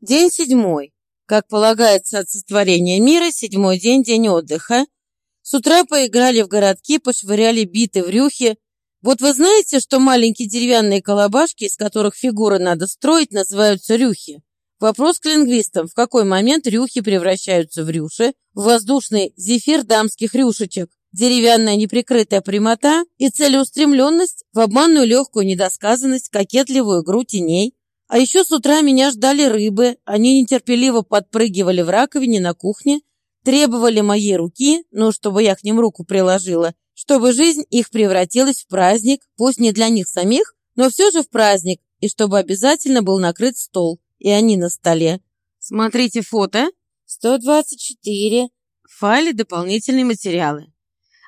День седьмой. Как полагается от сотворения мира, седьмой день – день отдыха. С утра поиграли в городки, пошвыряли биты в рюхи. Вот вы знаете, что маленькие деревянные колобашки, из которых фигуры надо строить, называются рюхи? Вопрос к лингвистам. В какой момент рюхи превращаются в рюши, в воздушный зефир дамских рюшечек? Деревянная неприкрытая прямота и целеустремленность в обманную легкую недосказанность, кокетливую игру теней – а еще с утра меня ждали рыбы, они нетерпеливо подпрыгивали в раковине на кухне, требовали моей руки, ну, чтобы я к ним руку приложила, чтобы жизнь их превратилась в праздник, пусть не для них самих, но все же в праздник, и чтобы обязательно был накрыт стол, и они на столе. Смотрите фото. 124. В файле дополнительные материалы.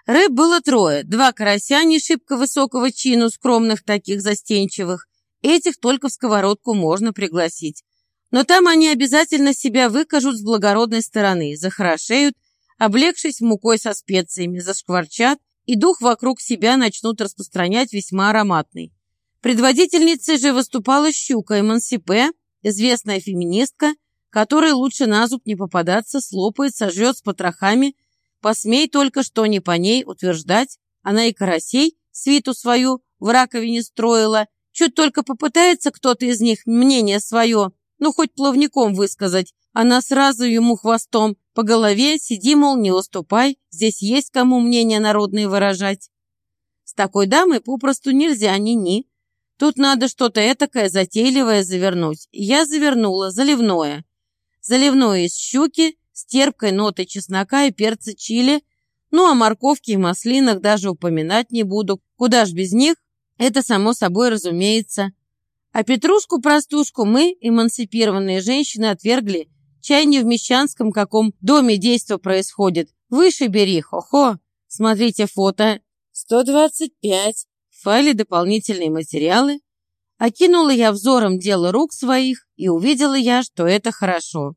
Рыб было трое, два карася не шибко высокого чину, скромных таких застенчивых, Этих только в сковородку можно пригласить. Но там они обязательно себя выкажут с благородной стороны, захорошеют, облегшись мукой со специями, зашкварчат, и дух вокруг себя начнут распространять весьма ароматный. Предводительницей же выступала щука Эмансипе, известная феминистка, которой лучше на зуб не попадаться, слопает, сожрет с потрохами, посмей только что не по ней утверждать, она и карасей свиту свою в раковине строила, Чуть только попытается кто-то из них мнение свое, ну хоть плавником высказать, она сразу ему хвостом по голове, сиди, мол, не уступай, здесь есть кому мнение народное выражать. С такой дамой попросту нельзя ни-ни. Тут надо что-то этакое затейливое завернуть. Я завернула заливное. Заливное из щуки с терпкой нотой чеснока и перца чили. Ну, а морковки и маслинах даже упоминать не буду. Куда ж без них? Это само собой разумеется. А Петрушку-простушку мы, эмансипированные женщины, отвергли. Чай не в мещанском каком доме действо происходит. Выше бери, хо-хо. Смотрите фото. 125. В файле дополнительные материалы. Окинула я взором дело рук своих, и увидела я, что это хорошо.